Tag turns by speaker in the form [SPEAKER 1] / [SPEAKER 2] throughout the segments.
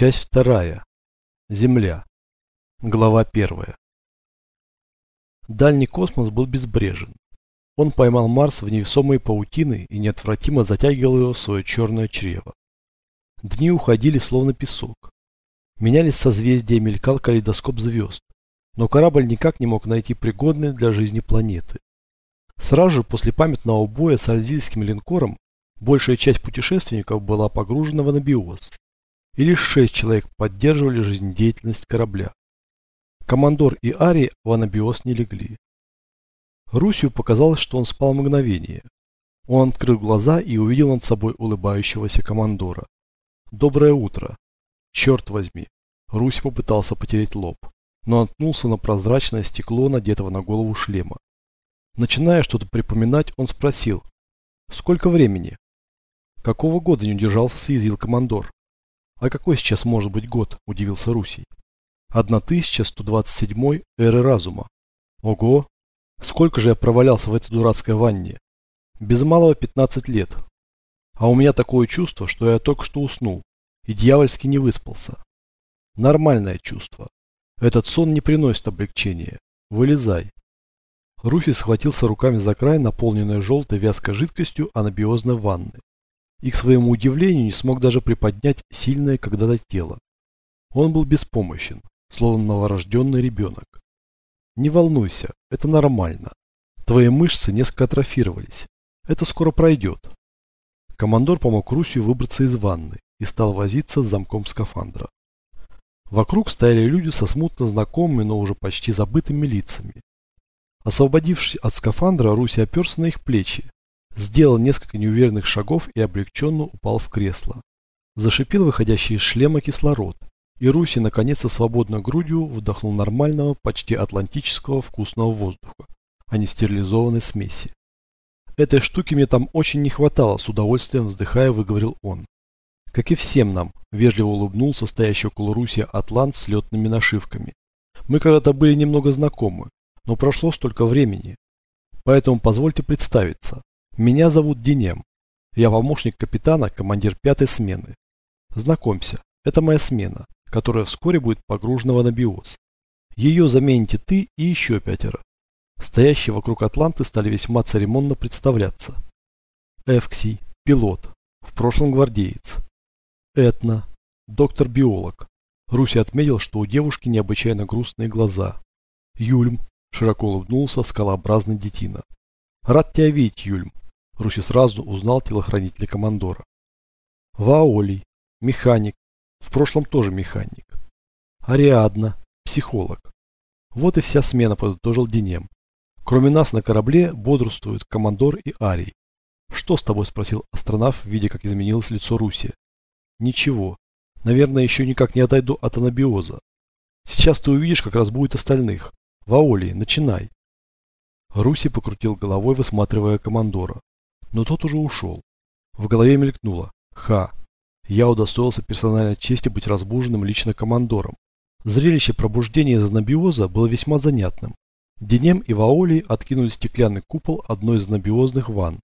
[SPEAKER 1] Часть вторая. Земля. Глава первая. Дальний космос был безбрежен. Он поймал Марс в невесомые паутины и неотвратимо затягивал его в свое черное чрево. Дни уходили словно песок. Менялись созвездия, мелькал калейдоскоп звезд. Но корабль никак не мог найти пригодные для жизни планеты. Сразу же после памятного боя с альзийским линкором большая часть путешественников была погружена в анабиоз. И лишь шесть человек поддерживали жизнедеятельность корабля. Командор и Ари в анабиоз не легли. Русью показалось, что он спал мгновение. Он открыл глаза и увидел над собой улыбающегося командора. «Доброе утро!» «Черт возьми!» Русь попытался потереть лоб, но наткнулся на прозрачное стекло, надетого на голову шлема. Начиная что-то припоминать, он спросил. «Сколько времени?» «Какого года не удержался, съязвил командор?» «А какой сейчас может быть год?» – удивился Русий. «1127 эры разума». «Ого! Сколько же я провалялся в этой дурацкой ванне?» «Без малого 15 лет. А у меня такое чувство, что я только что уснул и дьявольски не выспался. Нормальное чувство. Этот сон не приносит облегчения. Вылезай. Руфи схватился руками за край, наполненной желтой вязкой жидкостью анабиозной ванны. И, к своему удивлению, не смог даже приподнять сильное когда-то тело. Он был беспомощен, словно новорожденный ребенок. Не волнуйся, это нормально. Твои мышцы несколько атрофировались. Это скоро пройдет. Командор помог Русью выбраться из ванны и стал возиться с замком скафандра. Вокруг стояли люди со смутно знакомыми, но уже почти забытыми лицами. Освободившись от скафандра, Руси оперся на их плечи, сделал несколько неуверенных шагов и облегченно упал в кресло. Зашипел выходящий из шлема кислород, и Руси наконец-то свободной грудью вдохнул нормального, почти атлантического вкусного воздуха, а не стерилизованной смеси. Этой штуки мне там очень не хватало, с удовольствием вздыхая, выговорил он. Как и всем нам, вежливо улыбнулся стоящий около Руси атлант с летными нашивками. Мы когда-то были немного знакомы, но прошло столько времени. Поэтому позвольте представиться. Меня зовут Денем. Я помощник капитана, командир пятой смены. Знакомься, это моя смена, которая вскоре будет погружена в анабиоз. Ее замените ты и еще пятеро. Стоящие вокруг Атланты стали весьма церемонно представляться. Эвксий, пилот, в прошлом гвардеец. Этна, доктор-биолог. Руси отметил, что у девушки необычайно грустные глаза. Юльм, Широко улыбнулся скалообразный детина. Рад тебя видеть, Юльм. Руси сразу узнал телохранителя командора. Ваолий, механик. В прошлом тоже механик. Ариадна, психолог. Вот и вся смена, подытожил Денем. Кроме нас на корабле бодрствуют командор и Арий. Что с тобой, спросил астронавт, видя, как изменилось лицо Руси. Ничего. Наверное, еще никак не отойду от анабиоза. Сейчас ты увидишь, как раз будет остальных. Ваоли, начинай. Руси покрутил головой, высматривая командора. Но тот уже ушел. В голове мелькнуло. Ха. Я удостоился персональной чести быть разбуженным лично командором. Зрелище пробуждения из анабиоза было весьма занятным. Денем и Ваоли откинули стеклянный купол одной из анабиозных ванн.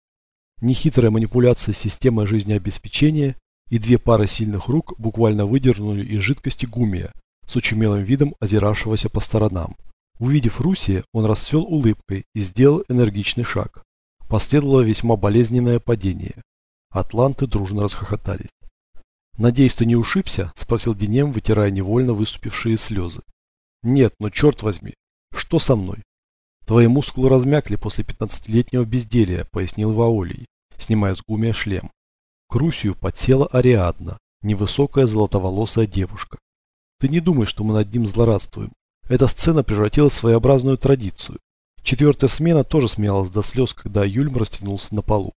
[SPEAKER 1] Нехитрая манипуляция системой жизнеобеспечения и две пары сильных рук буквально выдернули из жидкости гумия с учумелым видом озиравшегося по сторонам. Увидев Руси, он расцвел улыбкой и сделал энергичный шаг. Последовало весьма болезненное падение. Атланты дружно расхохотались. «Надеюсь, ты не ушибся?» – спросил Денем, вытирая невольно выступившие слезы. «Нет, но черт возьми, что со мной?» «Твои мускулы размякли после пятнадцатилетнего безделия», – пояснил Ваолий, снимая с гумия шлем. К Русию подсела Ариадна, невысокая золотоволосая девушка. «Ты не думай, что мы над ним злорадствуем. Эта сцена превратилась в своеобразную традицию. Четвертая смена тоже смеялась до слез, когда Юльм растянулся на полу.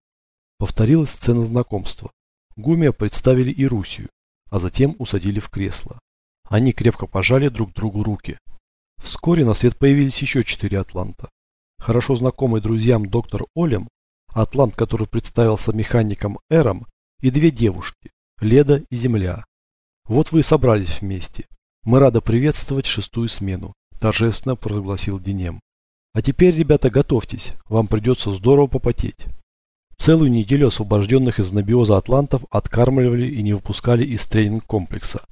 [SPEAKER 1] Повторилась сцена знакомства. Гумия представили и Русию, а затем усадили в кресло. Они крепко пожали друг другу руки. Вскоре на свет появились еще четыре атланта. Хорошо знакомый друзьям доктор Олем, атлант, который представился механиком Эром, и две девушки, Леда и Земля. Вот вы и собрались вместе. Мы рады приветствовать шестую смену, торжественно провозгласил Денем. А теперь, ребята, готовьтесь, вам придется здорово попотеть. Целую неделю освобожденных из набиоза атлантов откармливали и не выпускали из тренинг-комплекса,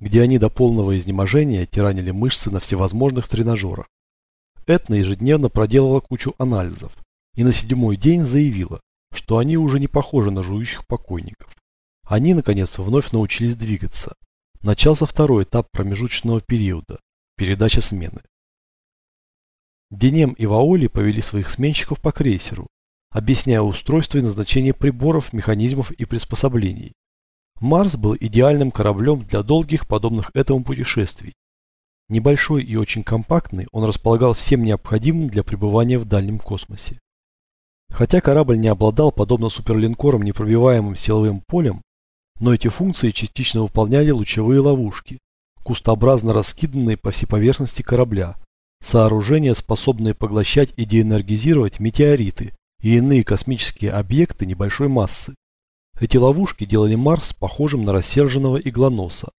[SPEAKER 1] где они до полного изнеможения тиранили мышцы на всевозможных тренажерах. Этна ежедневно проделала кучу анализов и на седьмой день заявила, что они уже не похожи на жующих покойников. Они, наконец, вновь научились двигаться. Начался второй этап промежуточного периода – передача смены. Денем и Ваоли повели своих сменщиков по крейсеру, объясняя устройство и назначение приборов, механизмов и приспособлений. Марс был идеальным кораблем для долгих, подобных этому путешествий. Небольшой и очень компактный, он располагал всем необходимым для пребывания в дальнем космосе. Хотя корабль не обладал, подобно суперлинкорам, непробиваемым силовым полем, но эти функции частично выполняли лучевые ловушки, кустообразно раскиданные по всей поверхности корабля, сооружения, способные поглощать и деэнергизировать метеориты и иные космические объекты небольшой массы. Эти ловушки делали Марс похожим на рассерженного иглоноса.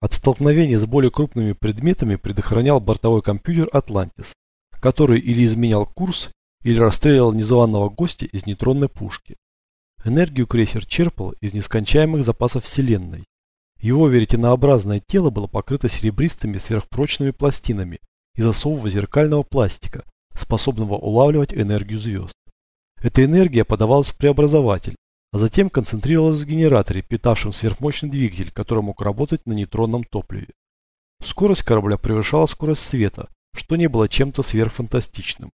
[SPEAKER 1] От столкновения с более крупными предметами предохранял бортовой компьютер «Атлантис», который или изменял курс, или расстреливал незваного гостя из нейтронной пушки. Энергию крейсер черпал из нескончаемых запасов Вселенной. Его веретенообразное тело было покрыто серебристыми сверхпрочными пластинами из особого зеркального пластика, способного улавливать энергию звезд. Эта энергия подавалась в преобразователь, а затем концентрировалась в генераторе, питавшем сверхмощный двигатель, который мог работать на нейтронном топливе. Скорость корабля превышала скорость света, что не было чем-то сверхфантастичным.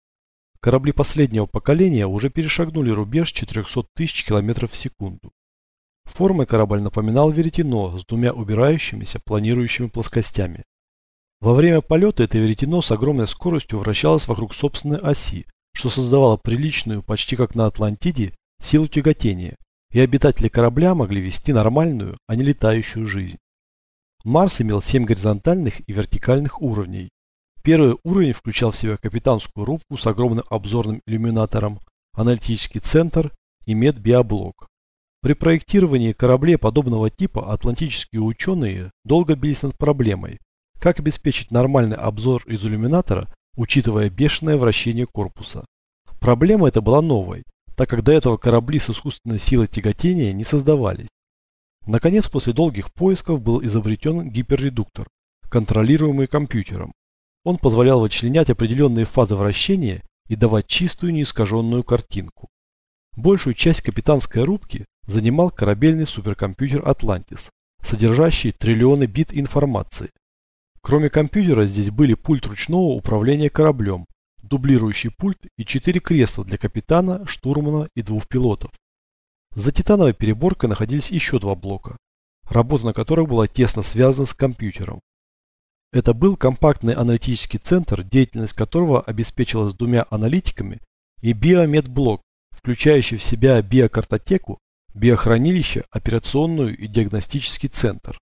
[SPEAKER 1] Корабли последнего поколения уже перешагнули рубеж 400 тысяч километров в секунду. Формой корабль напоминал веретено с двумя убирающимися планирующими плоскостями. Во время полета это веретено с огромной скоростью вращалось вокруг собственной оси, что создавало приличную, почти как на Атлантиде, силу тяготения, и обитатели корабля могли вести нормальную, а не летающую жизнь. Марс имел семь горизонтальных и вертикальных уровней, Первый уровень включал в себя капитанскую рубку с огромным обзорным иллюминатором, аналитический центр и медбиоблок. При проектировании кораблей подобного типа атлантические ученые долго бились над проблемой, как обеспечить нормальный обзор из иллюминатора, учитывая бешеное вращение корпуса. Проблема эта была новой, так как до этого корабли с искусственной силой тяготения не создавались. Наконец, после долгих поисков был изобретен гиперредуктор, контролируемый компьютером. Он позволял вычленять определенные фазы вращения и давать чистую неискаженную картинку. Большую часть капитанской рубки занимал корабельный суперкомпьютер «Атлантис», содержащий триллионы бит информации. Кроме компьютера здесь были пульт ручного управления кораблем, дублирующий пульт и четыре кресла для капитана, штурмана и двух пилотов. За титановой переборкой находились еще два блока, работа на которых была тесно связана с компьютером. Это был компактный аналитический центр, деятельность которого обеспечивалась двумя аналитиками и биомедблок, включающий в себя биокартотеку, биохранилище, операционную и диагностический центр.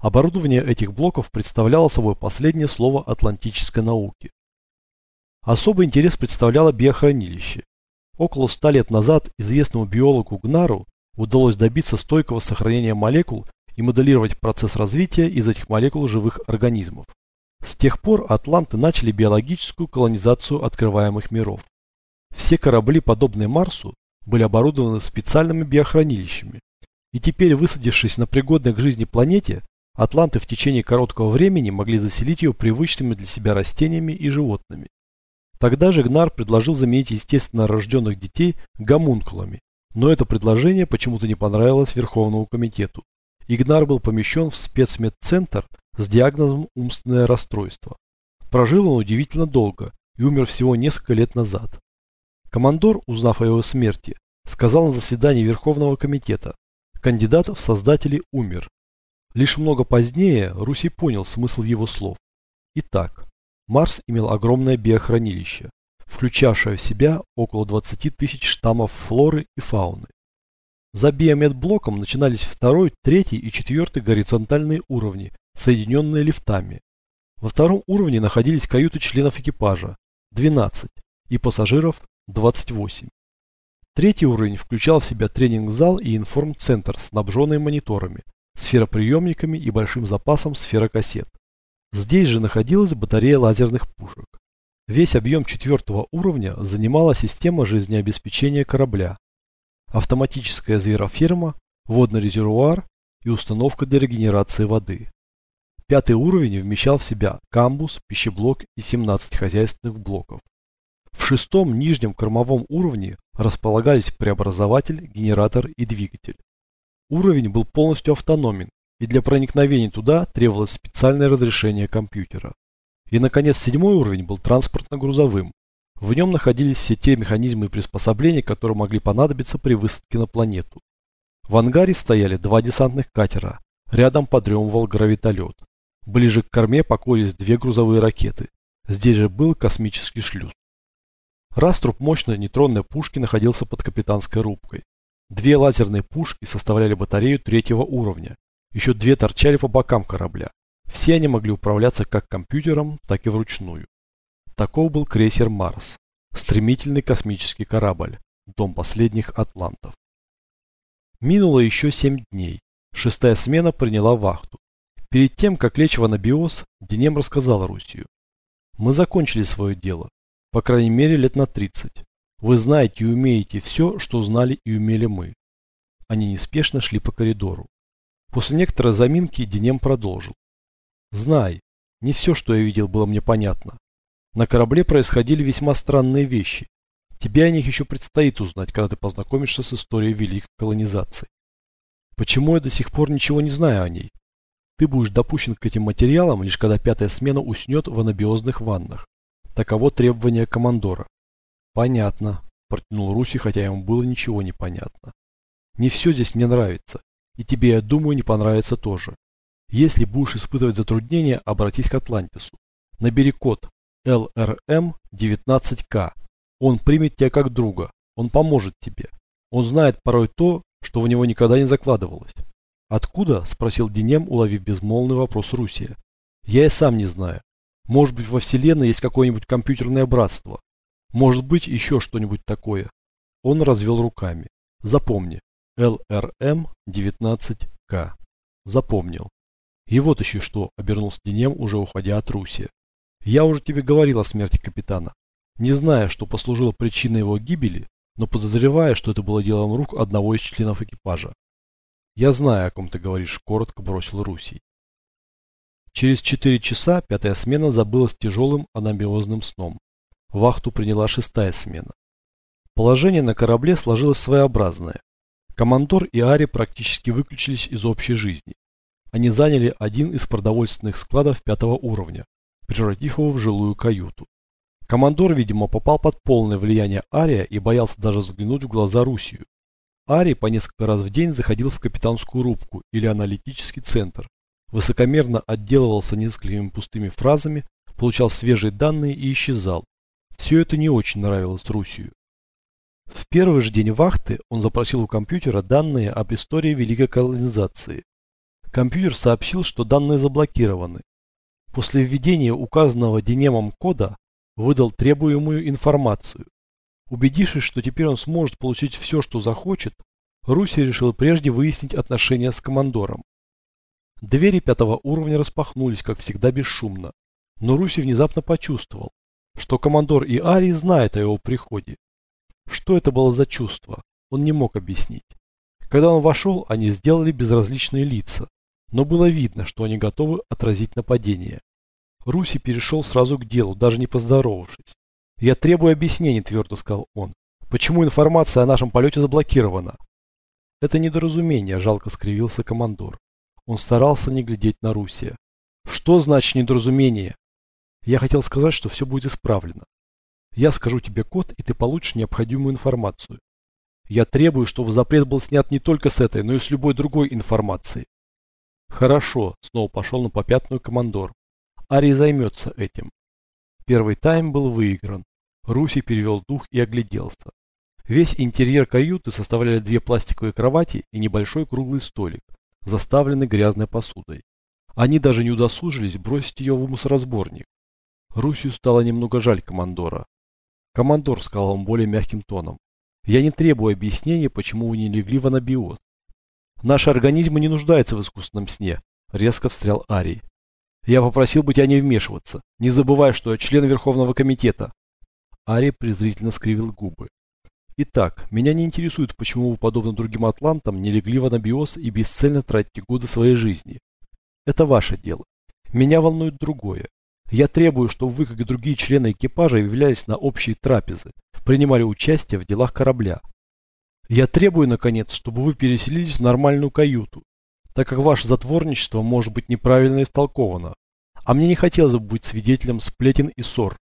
[SPEAKER 1] Оборудование этих блоков представляло собой последнее слово атлантической науки. Особый интерес представляло биохранилище. Около ста лет назад известному биологу Гнару удалось добиться стойкого сохранения молекул и моделировать процесс развития из этих молекул живых организмов. С тех пор атланты начали биологическую колонизацию открываемых миров. Все корабли, подобные Марсу, были оборудованы специальными биохранилищами. И теперь, высадившись на пригодной к жизни планете, атланты в течение короткого времени могли заселить ее привычными для себя растениями и животными. Тогда же Гнар предложил заменить естественно рожденных детей гомункулами, но это предложение почему-то не понравилось Верховному комитету. Игнар был помещен в спецмедцентр с диагнозом умственное расстройство. Прожил он удивительно долго и умер всего несколько лет назад. Командор, узнав о его смерти, сказал на заседании Верховного комитета, кандидат в создатели умер. Лишь много позднее Руси понял смысл его слов. Итак, Марс имел огромное биохранилище, включавшее в себя около 20 тысяч штаммов флоры и фауны. За биомедблоком начинались второй, третий и четвертый горизонтальные уровни, соединенные лифтами. Во втором уровне находились каюты членов экипажа, 12, и пассажиров, 28. Третий уровень включал в себя тренинг-зал и информцентр, снабженный мониторами, сфероприемниками и большим запасом сферокассет. Здесь же находилась батарея лазерных пушек. Весь объем четвертого уровня занимала система жизнеобеспечения корабля, автоматическая звероферма, водный резервуар и установка для регенерации воды. Пятый уровень вмещал в себя камбус, пищеблок и 17 хозяйственных блоков. В шестом нижнем кормовом уровне располагались преобразователь, генератор и двигатель. Уровень был полностью автономен, и для проникновения туда требовалось специальное разрешение компьютера. И, наконец, седьмой уровень был транспортно-грузовым. В нем находились все те механизмы и приспособления, которые могли понадобиться при высадке на планету. В ангаре стояли два десантных катера, рядом подремывал гравитолет. Ближе к корме покоились две грузовые ракеты. Здесь же был космический шлюз. Раструб мощной нейтронной пушки находился под капитанской рубкой. Две лазерные пушки составляли батарею третьего уровня. Еще две торчали по бокам корабля. Все они могли управляться как компьютером, так и вручную. Таков был крейсер «Марс». Стремительный космический корабль. Дом последних атлантов. Минуло еще семь дней. Шестая смена приняла вахту. Перед тем, как лечь в анабиоз, Денем рассказал Русью. Мы закончили свое дело. По крайней мере, лет на 30. Вы знаете и умеете все, что знали и умели мы. Они неспешно шли по коридору. После некоторой заминки Денем продолжил. Знай, не все, что я видел, было мне понятно. На корабле происходили весьма странные вещи. Тебе о них еще предстоит узнать, когда ты познакомишься с историей великой колонизации. Почему я до сих пор ничего не знаю о ней? Ты будешь допущен к этим материалам, лишь когда пятая смена уснет в анабиозных ваннах. Таково требование командора. Понятно, протянул Руси, хотя ему было ничего не понятно. Не все здесь мне нравится. И тебе, я думаю, не понравится тоже. Если будешь испытывать затруднения, обратись к Атлантису. Набери код LRM-19К. Он примет тебя как друга. Он поможет тебе. Он знает порой то, что в него никогда не закладывалось. «Откуда?» – спросил Денем, уловив безмолвный вопрос Русия. «Я и сам не знаю. Может быть, во Вселенной есть какое-нибудь компьютерное братство. Может быть, еще что-нибудь такое. Он развел руками. Запомни. ЛРМ-19К. Запомнил. И вот еще что, обернулся Денем, уже уходя от Руси. Я уже тебе говорил о смерти капитана. Не зная, что послужило причиной его гибели, но подозревая, что это было делом рук одного из членов экипажа. Я знаю, о ком ты говоришь, коротко бросил Русий. Через четыре часа пятая смена забылась тяжелым анабиозным сном. Вахту приняла шестая смена. Положение на корабле сложилось своеобразное. Командор и Ари практически выключились из общей жизни. Они заняли один из продовольственных складов пятого уровня, превратив его в жилую каюту. Командор, видимо, попал под полное влияние Ария и боялся даже взглянуть в глаза Русию. Арий по несколько раз в день заходил в капитанскую рубку или аналитический центр, высокомерно отделывался несколькими пустыми фразами, получал свежие данные и исчезал. Все это не очень нравилось Русию. В первый же день вахты он запросил у компьютера данные об истории великой колонизации. Компьютер сообщил, что данные заблокированы. После введения указанного Денемом кода выдал требуемую информацию. Убедившись, что теперь он сможет получить все, что захочет, Руси решил прежде выяснить отношения с командором. Двери пятого уровня распахнулись, как всегда, бесшумно. Но Руси внезапно почувствовал, что командор и Арий знают о его приходе. Что это было за чувство, он не мог объяснить. Когда он вошел, они сделали безразличные лица, но было видно, что они готовы отразить нападение. Руси перешел сразу к делу, даже не поздоровавшись. «Я требую объяснений», – твердо сказал он. «Почему информация о нашем полете заблокирована?» «Это недоразумение», – жалко скривился командор. Он старался не глядеть на Русия. «Что значит недоразумение?» «Я хотел сказать, что все будет исправлено. Я скажу тебе код, и ты получишь необходимую информацию. Я требую, чтобы запрет был снят не только с этой, но и с любой другой информацией. Хорошо, снова пошел на попятную командор. Ари займется этим. Первый тайм был выигран. Руси перевел дух и огляделся. Весь интерьер каюты составляли две пластиковые кровати и небольшой круглый столик заставленный грязной посудой. Они даже не удосужились бросить ее в мусоросборник. Русью стало немного жаль командора. «Командор», — сказал он более мягким тоном, — «я не требую объяснения, почему вы не легли в анабиоз. Наши организмы не нуждаются в искусственном сне», — резко встрял Арий. «Я попросил бы тебя не вмешиваться, не забывай, что я член Верховного комитета». Арий презрительно скривил губы. Итак, меня не интересует, почему вы, подобно другим атлантам, не легли в анабиоз и бесцельно тратите годы своей жизни. Это ваше дело. Меня волнует другое. Я требую, чтобы вы, как и другие члены экипажа, являлись на общие трапезы, принимали участие в делах корабля. Я требую, наконец, чтобы вы переселились в нормальную каюту, так как ваше затворничество может быть неправильно истолковано. А мне не хотелось бы быть свидетелем сплетен и ссор.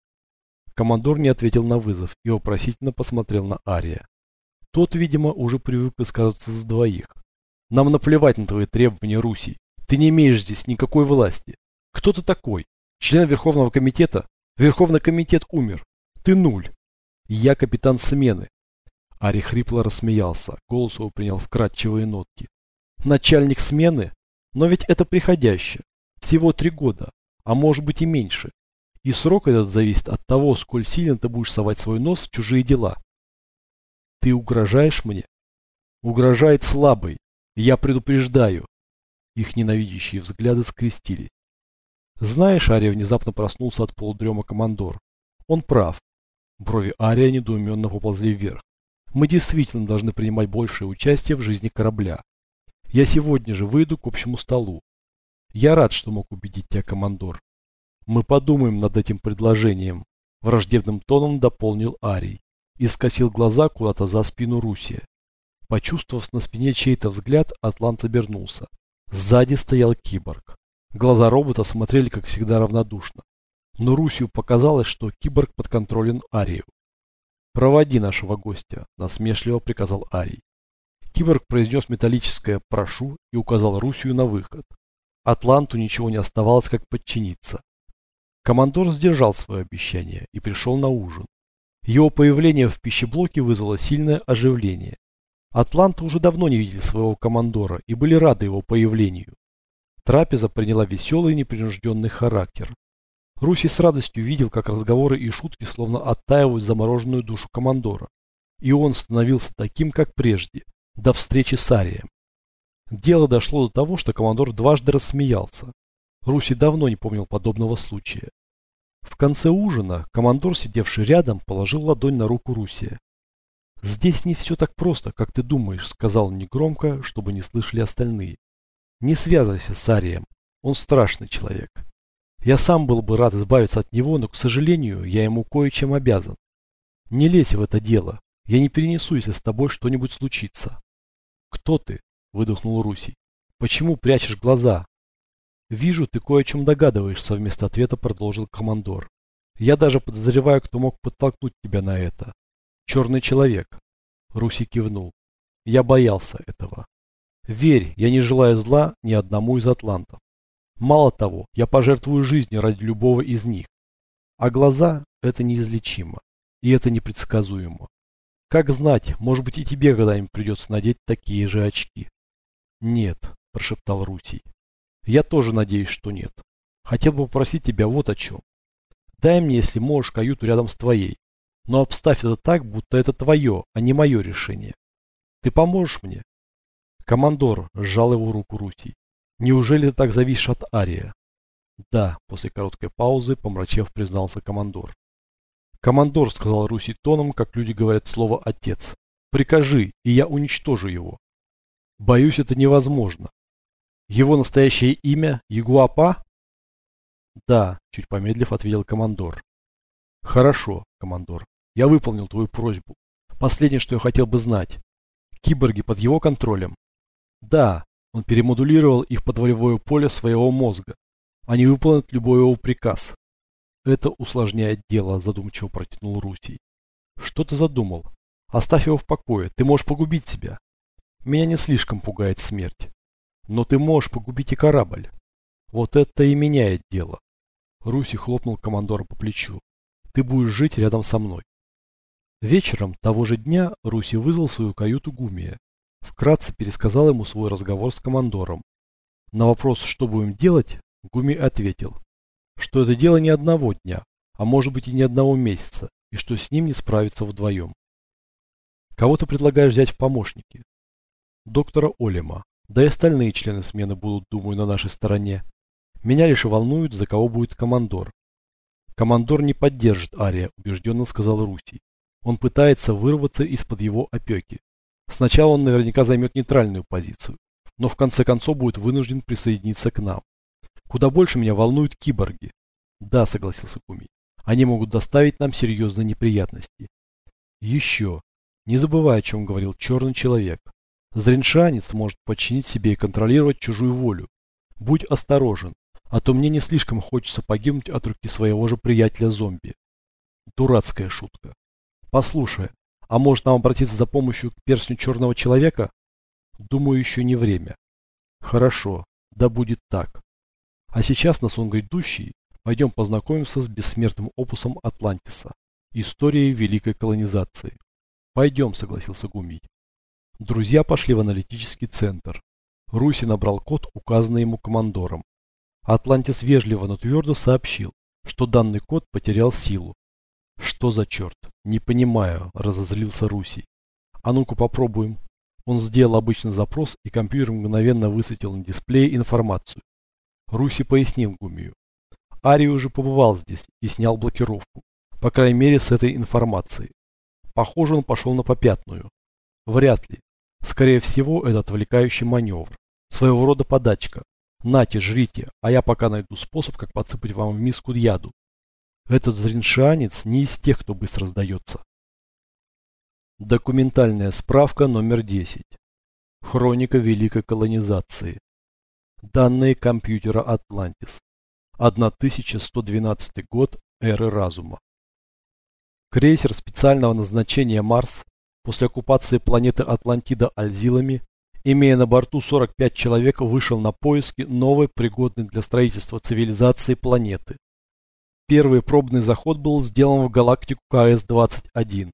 [SPEAKER 1] Командор не ответил на вызов и вопросительно посмотрел на Ария. Тот, видимо, уже привык высказываться за двоих. Нам наплевать на твои требования, Руси. Ты не имеешь здесь никакой власти. Кто ты такой? Член Верховного комитета? Верховный комитет умер. Ты нуль. Я капитан смены. Ари хрипло рассмеялся. Голос его принял вкрадчивые нотки. Начальник смены? Но ведь это приходящее. Всего три года, а может быть и меньше. И срок этот зависит от того, сколь сильно ты будешь совать свой нос в чужие дела. Ты угрожаешь мне? Угрожает слабый. Я предупреждаю. Их ненавидящие взгляды скрестились. Знаешь, Ария внезапно проснулся от полудрема командор. Он прав. Брови Ария недоуменно поползли вверх. Мы действительно должны принимать большее участие в жизни корабля. Я сегодня же выйду к общему столу. Я рад, что мог убедить тебя, командор. Мы подумаем над этим предложением. Враждебным тоном дополнил Арий и скосил глаза куда-то за спину Руси. Почувствовав на спине чей-то взгляд, Атлант обернулся. Сзади стоял киборг. Глаза робота смотрели, как всегда, равнодушно. Но Русью показалось, что киборг подконтролен Арию. «Проводи нашего гостя», – насмешливо приказал Арий. Киборг произнес металлическое «прошу» и указал Русью на выход. Атланту ничего не оставалось, как подчиниться. Командор сдержал свое обещание и пришел на ужин. Его появление в пищеблоке вызвало сильное оживление. Атланты уже давно не видели своего командора и были рады его появлению. Трапеза приняла веселый непринужденный характер. Руси с радостью видел, как разговоры и шутки словно оттаивают замороженную душу командора. И он становился таким, как прежде, до встречи с Арием. Дело дошло до того, что командор дважды рассмеялся. Руси давно не помнил подобного случая. В конце ужина командор, сидевший рядом, положил ладонь на руку Русия. «Здесь не все так просто, как ты думаешь», — сказал он негромко, чтобы не слышали остальные. Не связывайся с Арием. Он страшный человек. Я сам был бы рад избавиться от него, но, к сожалению, я ему кое-чем обязан. Не лезь в это дело. Я не перенесу, если с тобой что-нибудь случится. Кто ты? Выдохнул Русий. Почему прячешь глаза? Вижу, ты кое о чем догадываешься, вместо ответа продолжил командор. Я даже подозреваю, кто мог подтолкнуть тебя на это. Черный человек. Руси кивнул. Я боялся этого. Верь, я не желаю зла ни одному из атлантов. Мало того, я пожертвую жизнью ради любого из них. А глаза – это неизлечимо. И это непредсказуемо. Как знать, может быть и тебе когда-нибудь придется надеть такие же очки. Нет, прошептал Русий. Я тоже надеюсь, что нет. Хотел бы попросить тебя вот о чем. Дай мне, если можешь, каюту рядом с твоей. Но обставь это так, будто это твое, а не мое решение. Ты поможешь мне? Командор сжал его руку Русий. Неужели ты так зависишь от Ария? Да, после короткой паузы, помрачев, признался командор. Командор сказал Руси тоном, как люди говорят слово «отец». Прикажи, и я уничтожу его. Боюсь, это невозможно. Его настоящее имя Ягуапа? Да, чуть помедлив, ответил командор. Хорошо, командор. Я выполнил твою просьбу. Последнее, что я хотел бы знать. Киборги под его контролем. Да, он перемодулировал их под волевое поле своего мозга. Они выполнят любой его приказ. Это усложняет дело, задумчиво протянул Русий. Что ты задумал? Оставь его в покое, ты можешь погубить себя. Меня не слишком пугает смерть. Но ты можешь погубить и корабль. Вот это и меняет дело. Руси хлопнул командора по плечу. Ты будешь жить рядом со мной. Вечером того же дня Руси вызвал свою каюту Гумия Вкратце пересказал ему свой разговор с командором. На вопрос, что будем делать, Гуми ответил, что это дело не одного дня, а может быть и не одного месяца, и что с ним не справиться вдвоем. Кого ты предлагаешь взять в помощники? Доктора Олема. Да и остальные члены смены будут, думаю, на нашей стороне. Меня лишь волнует, за кого будет командор. Командор не поддержит Ария, убежденно сказал Русий. Он пытается вырваться из-под его опеки. Сначала он наверняка займет нейтральную позицию, но в конце концов будет вынужден присоединиться к нам. Куда больше меня волнуют киборги. Да, согласился Куми. Они могут доставить нам серьезные неприятности. Еще. Не забывай, о чем говорил черный человек. Зреншанец может подчинить себе и контролировать чужую волю. Будь осторожен, а то мне не слишком хочется погибнуть от руки своего же приятеля-зомби. Дурацкая шутка. Послушай, а может нам обратиться за помощью к перстню черного человека? Думаю, еще не время. Хорошо, да будет так. А сейчас на сон грядущий пойдем познакомимся с бессмертным опусом Атлантиса. Историей великой колонизации. Пойдем, согласился Гумий. Друзья пошли в аналитический центр. Руси набрал код, указанный ему командором. Атлантис вежливо, но твердо сообщил, что данный код потерял силу. Что за черт? Не понимаю, разозлился Руси. А ну-ка попробуем. Он сделал обычный запрос, и компьютер мгновенно высветил на дисплее информацию. Руси пояснил Гумию. Ари уже побывал здесь и снял блокировку. По крайней мере с этой информацией. Похоже, он пошел на попятную. Вряд ли. Скорее всего, это отвлекающий маневр. Своего рода подачка. Нате, жрите, а я пока найду способ, как подсыпать вам в миску яду. Этот зриншанец не из тех, кто быстро сдается. Документальная справка номер 10. Хроника Великой колонизации. Данные компьютера Атлантис. 1112 год эры разума. Крейсер специального назначения Марс после оккупации планеты Атлантида Альзилами, имея на борту 45 человек, вышел на поиски новой, пригодной для строительства цивилизации планеты. Первый пробный заход был сделан в галактику КС-21.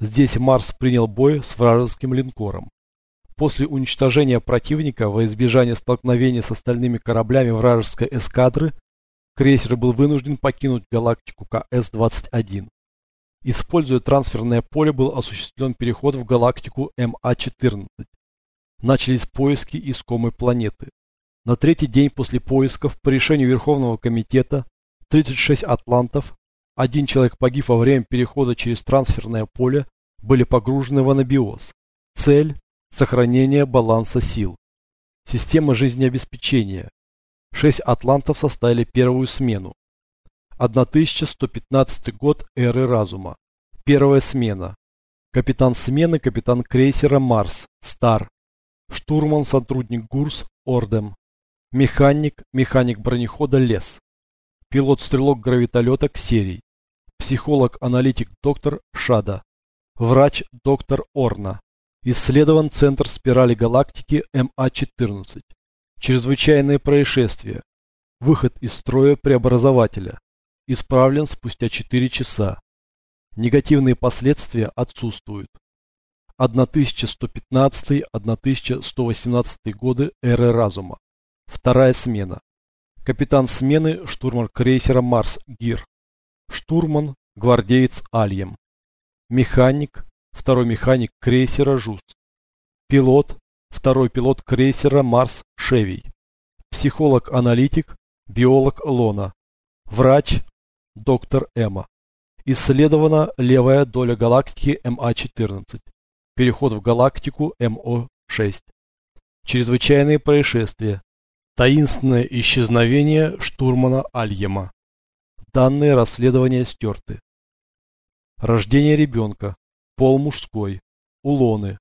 [SPEAKER 1] Здесь Марс принял бой с вражеским линкором. После уничтожения противника во избежание столкновения с остальными кораблями вражеской эскадры, крейсер был вынужден покинуть галактику КС-21. Используя трансферное поле, был осуществлен переход в галактику МА-14. Начались поиски искомой планеты. На третий день после поисков по решению Верховного комитета 36 атлантов, один человек погиб во время перехода через трансферное поле, были погружены в анабиоз. Цель – сохранение баланса сил. Система жизнеобеспечения. Шесть атлантов составили первую смену. 1115 год эры разума. Первая смена. Капитан смены, капитан крейсера Марс, Стар. Штурман, сотрудник ГУРС, Ордем. Механик, механик бронехода Лес. Пилот-стрелок гравитолета Ксерий. Психолог-аналитик доктор Шада. Врач доктор Орна. Исследован центр спирали галактики МА-14. Чрезвычайное происшествие. Выход из строя преобразователя. Исправлен спустя 4 часа. Негативные последствия отсутствуют. 1115-1118 годы эры разума. Вторая смена. Капитан смены штурман крейсера Марс Гир. Штурман гвардеец Альем. Механик, второй механик крейсера Жус. Пилот, второй пилот крейсера Марс Шевий. Психолог-аналитик, биолог Лона. Врач, доктор Эма. Исследована левая доля галактики МА-14. Переход в галактику МО-6. Чрезвычайные происшествия. Таинственное исчезновение штурмана Альема. Данные расследования стерты. Рождение ребенка. Пол мужской. Улоны.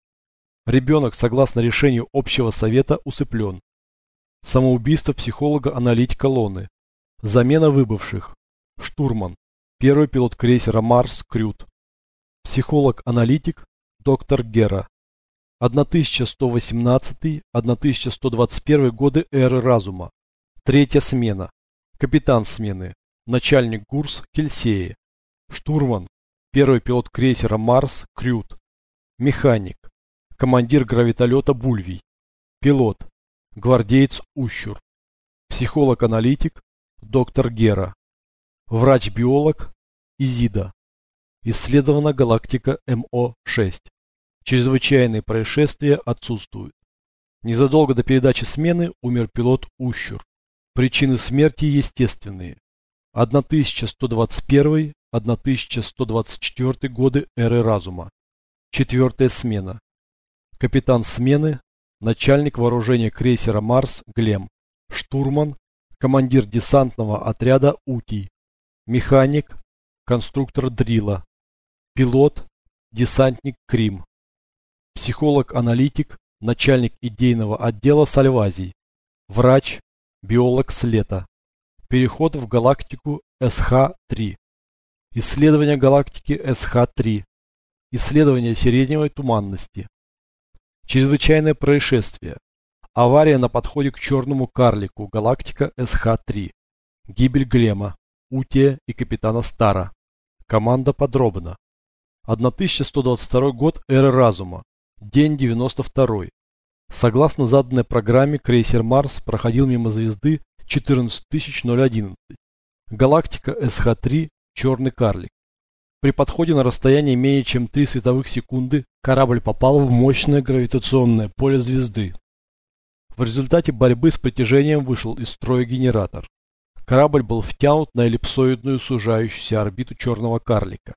[SPEAKER 1] Ребенок, согласно решению общего совета, усыплен. Самоубийство психолога-аналитика Лоны. Замена выбывших. Штурман. Первый пилот крейсера Марс Крют. Психолог-аналитик доктор Гера. 1118-1121 годы эры разума. Третья смена. Капитан смены. Начальник ГУРС Кельсеи. Штурман. Первый пилот крейсера Марс Крют. Механик. Командир гравитолета Бульвий. Пилот. Гвардеец Ущур. Психолог-аналитик доктор Гера. Врач-биолог Изида. Исследована галактика МО-6. Чрезвычайные происшествия отсутствуют. Незадолго до передачи смены умер пилот Ущур. Причины смерти естественные. 1121-1124 годы эры разума. Четвертая смена. Капитан смены, начальник вооружения крейсера Марс Глем, штурман, командир десантного отряда «Утий», механик, конструктор дрила, пилот, десантник Крим, психолог-аналитик, начальник идейного отдела Сальвазий, врач, биолог Слета, переход в галактику СХ-3, исследование галактики СХ-3, исследование сиреневой туманности, чрезвычайное происшествие, авария на подходе к черному карлику, галактика СХ-3, гибель Глема, Утия и капитана Стара, команда подробно. 1122 год эры разума, день 92. Согласно заданной программе, крейсер Марс проходил мимо звезды 14011. Галактика СХ-3 «Черный карлик». При подходе на расстояние менее чем 3 световых секунды корабль попал в мощное гравитационное поле звезды. В результате борьбы с притяжением вышел из строя генератор. Корабль был втянут на эллипсоидную сужающуюся орбиту черного карлика.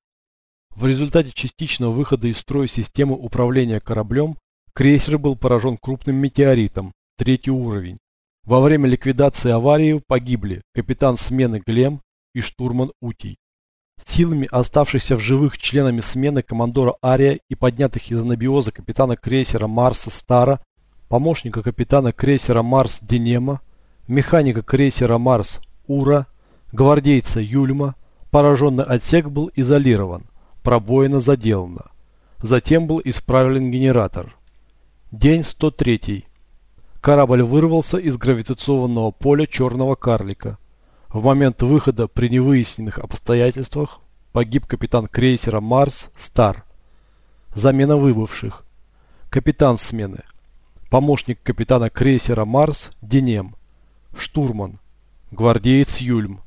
[SPEAKER 1] В результате частичного выхода из строя системы управления кораблем крейсер был поражен крупным метеоритом, третий уровень. Во время ликвидации аварии погибли капитан смены Глем и штурман Утий. Силами оставшихся в живых членами смены командора Ария и поднятых из анабиоза капитана крейсера Марса Стара, помощника капитана крейсера Марс Денема, механика крейсера Марс Ура, гвардейца Юльма, пораженный отсек был изолирован пробоина заделана. Затем был исправлен генератор. День 103. Корабль вырвался из гравитационного поля черного карлика. В момент выхода при невыясненных обстоятельствах погиб капитан крейсера «Марс» Стар. Замена выбывших. Капитан смены. Помощник капитана крейсера «Марс» Денем. Штурман. Гвардеец Юльм.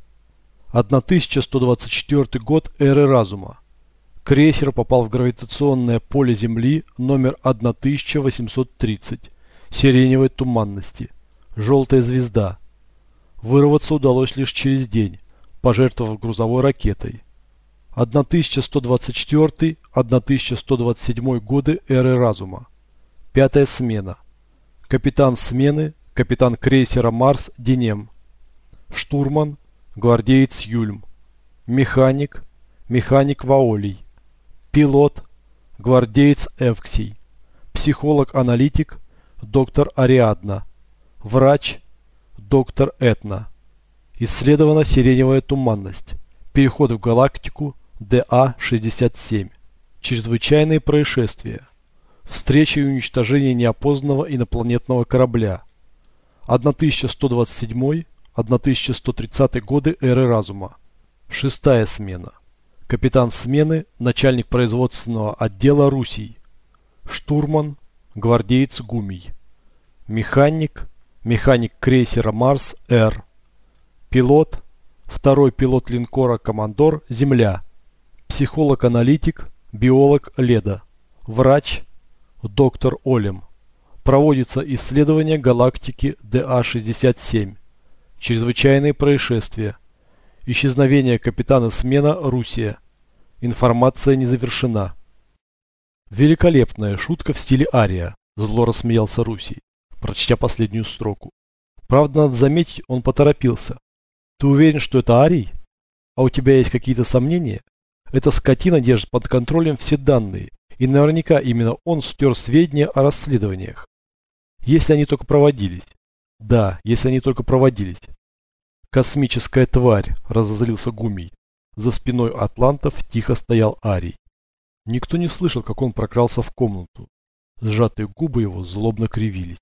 [SPEAKER 1] 1124 год эры разума. Крейсер попал в гравитационное поле Земли номер 1830 сиреневой туманности. Желтая звезда. Вырваться удалось лишь через день, пожертвовав грузовой ракетой. 1124-1127 годы эры разума. Пятая смена. Капитан смены, капитан крейсера Марс Денем. Штурман, гвардеец Юльм. Механик, механик Ваолий пилот, гвардеец Эвксий, психолог-аналитик, доктор Ариадна, врач, доктор Этна. Исследована сиреневая туманность, переход в галактику ДА-67, чрезвычайные происшествия, встреча и уничтожение неопознанного инопланетного корабля, 1127-1130 годы эры разума, шестая смена капитан смены, начальник производственного отдела Русий, штурман, гвардеец Гумий, механик, механик крейсера Марс-Р, пилот, второй пилот линкора Командор Земля, психолог-аналитик, биолог Леда, врач, доктор Олем. Проводится исследование галактики ДА-67. Чрезвычайные происшествия. Исчезновение капитана смена Русия. Информация не завершена. Великолепная шутка в стиле Ария, зло рассмеялся Русий, прочтя последнюю строку. Правда, надо заметить, он поторопился. Ты уверен, что это Арий? А у тебя есть какие-то сомнения? Эта скотина держит под контролем все данные, и наверняка именно он стер сведения о расследованиях. Если они только проводились. Да, если они только проводились. «Космическая тварь!» – разозлился Гумий. За спиной атлантов тихо стоял Арий. Никто не слышал, как он прокрался в комнату. Сжатые губы его злобно кривились.